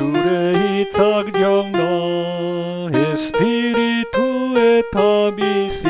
Surei tak diogno, espiritu et abisi,